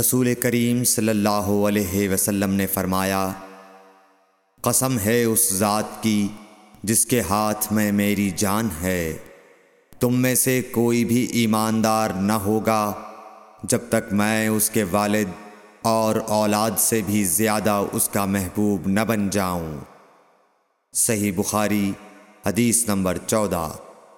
رسول کریم صلی اللہ علیہ وسلم نے فرمایا، قسم ہے اس ذات کی جس کے ہاتھ میں میری جان ہے۔ تم میں سے کوئی بھی ایماندار نہ ہوگا جب تک میں اس کے والد اور اولاد سے بھی زیادہ اس کا محبوب نہ بن جاؤں۔ صحیح بخاری، حدیث نمبر چودہ۔